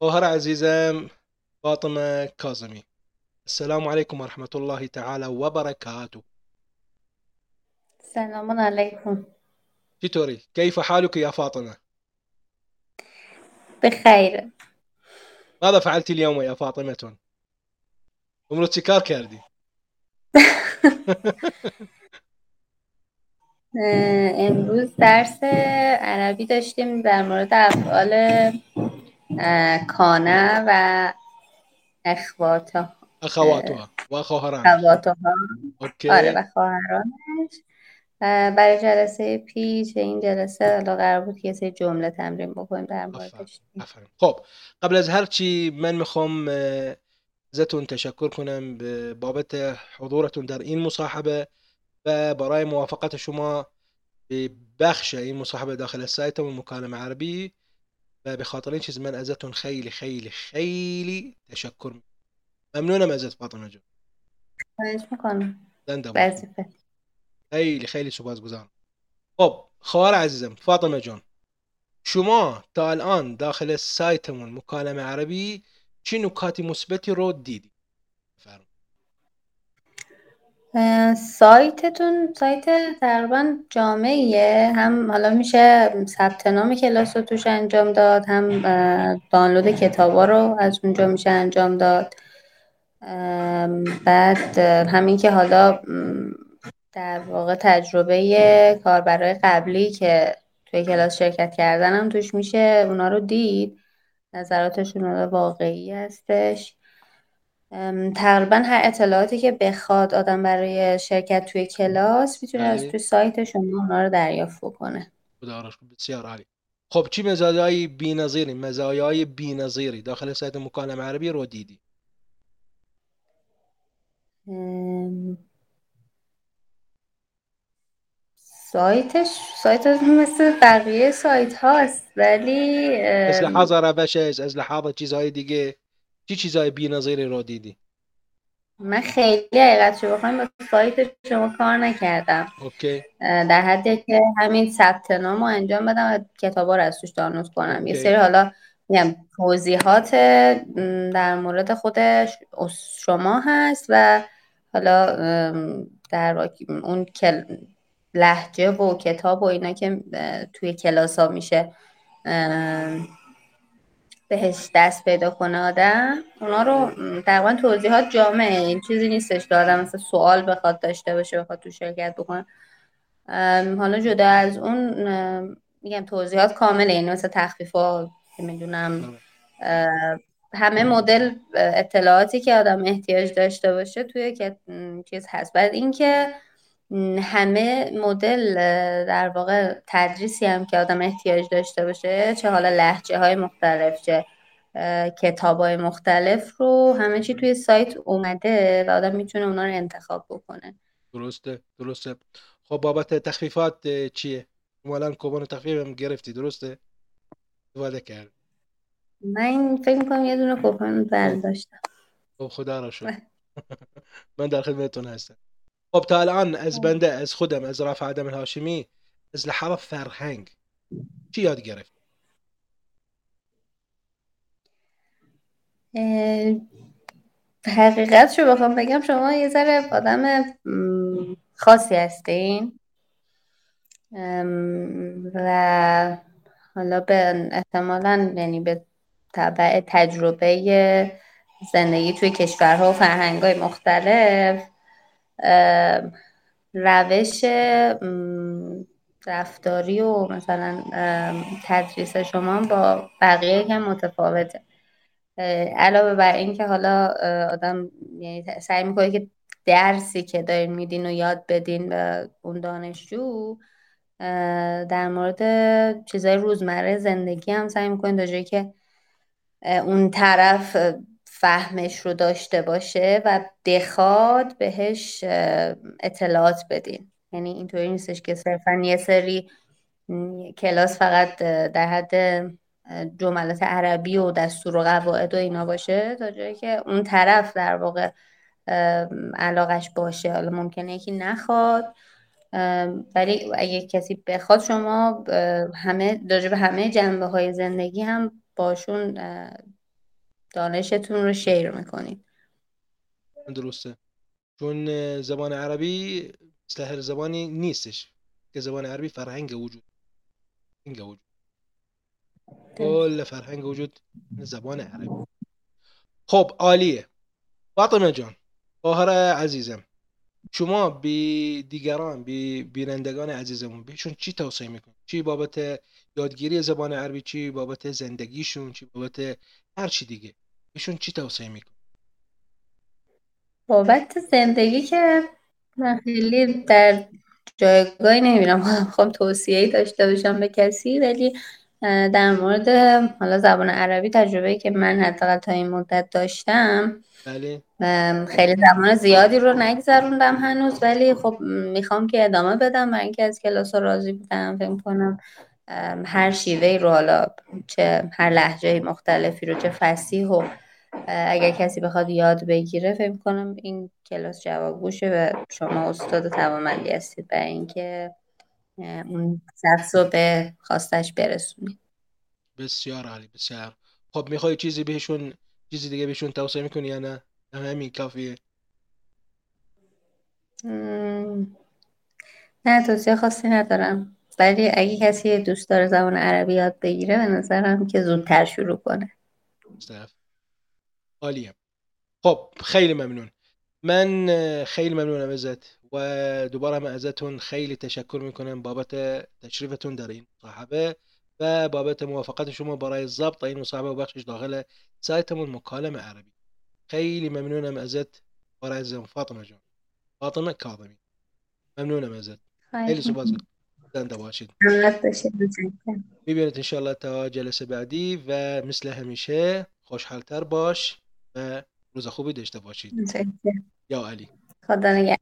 خواهر عزیزم فاطمة کاظمی السلام عليكم ورحمة الله تعالى وبركاته سلام عليكم چطوری؟ كيف حالك يا فاطمة؟ بخير ماذا فعلت اليوم يا فاطمة؟ امروز چیکار کردی؟ امروز درس عربی داشتیم در مورد افعال کانه و اخواتا اخواتها و خواهران اخواتها. اوکی. آره و خواهرانش. برای جلسه پیش این جلسه حالا قرار بود که یه سری جمله تمرین بکنیم در موردش خب قبل از هر چی من می‌خوام ازتون تشکر کنم به بابت حضورتون در این مصاحبه و برای موافقت شما به بخش این مصاحبه داخل سایت و مکالمه عربی بخاطرين زمان أزتهم خيلي خيلي خيلي تشكر. ممنونة ما ازت فاطمة جو طيب، شكرا. بأسفة خيلي خيلي سباز گذارم خب خوار عزیزم فاطمة جون شما تا الآن داخل سایتمون مکالمه عربی چه نکات مثبتی رو دیدی؟ فرم. سایتتون سایت تقریبا جامعیه. هم حالا میشه ثبت نام کلاس رو توش انجام داد هم دانلود کتابا رو از اونجا میشه انجام داد. بعد همین که حالا در واقع تجربه کاربرای قبلی که توی کلاس شرکت کردن هم توش میشه اونا رو دید. نظراتشون واقعی هستش. تقریبا هر اطلاعاتی که بخواد آدم برای شرکت توی کلاس می‌تونه از. توی سایت شما اونا رو دریافت بکنه خدا. بسیار عالی خب چی مزایای بی‌نظیری مزایای بی‌نظیری داخل سایت مکالمه عربی رو دیدی ام، سایتش سایت مثل بقیه سایت هاست ولی از لحاظ روشش از لحاظ چیزهای دیگه چی چیزهای بی‌نظیری رو دیدی؟ من خیلی حقیقتشو بخوام با سایت شما کار نکردم. اوکی. در حدی که همین ثبت نام رو انجام بدم و کتابا رو از توش دانلود کنم. یه اوکی. سری حالا میگم توضیحات در مورد خودش شما هست و حالا در اون کل لحجه و کتاب و اینا که توی کلاس ها میشه بهش دست پیدا کنه آدم اونا رو تقریبا توضیحات جامعه این چیزی نیستش که آدم مثلا سوال بخواد داشته باشه بخواد تو شرکت بکنه. حالا جدا از اون میگم توضیحات کامله یعنی مثل تخفیف ها که می‌دونم همه مدل اطلاعاتی که آدم احتیاج داشته باشه توی که چیز هست. بعد اینکه همه مدل در واقع تدریسی هم که آدم احتیاج داشته باشه چه حالا لهجه های مختلف چه کتاب های مختلف رو همه چی توی سایت اومده و آدم می‌تونه اونا رو انتخاب بکنه. درسته درسته. خب بابت تخفیفات چیه؟ شما الان کوپن تخفیف هم گرفتی درسته؟ استفاده کرد من فکر می‌کنم یه دونه کوپن برداشتم. خب خدا را شکر. من در خدمتتون هستم. خب تا الان از بنده از خودم از رافع آدم الهاشمی از لحاظ فرهنگ چی یاد گرفت؟ حقیقت رو بخوام بگم شما یه ذره آدم خاصی هستین. و حالا به احتمالا یعنی به تبع تجربه زندگی توی کشورها و فرهنگ‌های مختلف روش رفتاری و مثلا تدریس شما با بقیه متفاوته. علاوه بر این که حالا آدم یعنی سعی می‌کنه که درسی که دارین میدین و یاد بدین به اون دانشجو در مورد چیزای روزمره زندگی هم سعی می‌کنین تا جایی که اون طرف فهمش رو داشته باشه و بخواد بهش اطلاعات بدین. یعنی اینطوری نیستش که صرفا یه سری کلاس فقط در حد جملات عربی و دستور و قواعد و اینا باشه تا جایی که اون طرف در واقع علاقش باشه. حالا ممکنه یکی نخواد ولی اگه کسی بخواد شما همه به همه جنبه های زندگی هم باشون دانشتون رو شیر می‌کنید. درسته. چون زبان عربی مثل هر زبانی نیستش. که زبان عربی فرهنگ وجود. فرهنگ وجود. کل فرهنگ وجود زبان عربی. خب عالیه. فاطمه جان خواهر عزیزم شما به دیگران به بینندگان عزیزمون بهشون چی توصیه می‌کنید چی بابت یادگیری زبان عربی چی بابت زندگیشون چی بابت هر چی دیگه؟ بهشون چی توصیه می‌کنید بابت زندگی که من خیلی در جایگاهی نمی‌بینم. خواهم توصیه داشته باشم به کسی ولی در مورد حالا زبان عربی تجربه که من حداقل تا این مدت داشتم بله. خیلی زمان زیادی رو نگذروندم هنوز ولی خب می‌خوام که ادامه بدم من اینکه از کلاس راضی بودم. فکر کنم هر شیوه رو حالا چه هر لحجه مختلفی رو چه فسیح و اگر کسی بخواد یاد بگیره فکر کنم این کلاس جواب گوشه و شما استاد توانمندی هستید برای اینکه اون شخص رو به خواستش برسونید. بسیار عالی بسیار. خب می‌خوای چیزی بهشون چیزی دیگه بهشون توصیه می‌کنی یا نه؟ همین کافیه. نه توصیه خاصی ندارم. ولی اگه کسی دوست داره زبان عربی یاد بگیره به نظرم که زودتر شروع کنه. عالیه. خب خیلی ممنون. من خیلی ممنونم ازت و دوباره هم ازتون خیلی تشکر می‌کنم بابت تشریفتون در این مصاحبه و بابت موافقت شما برای ضبط این مصاحبه و بخشش داخل سایتمون مکالمه عربی. خیلی ممنونم ازت برای عزیزم فاطمه جان. فاطمه کاظمی. ممنونم ازت. خیلی سپاس زنده باشید. می‌بینید انشالله تا جلسه بعدی و مثل همیشه خوشحالتر باش. و روز خوبی داشته باشید. یا علی. خدا نگهدار.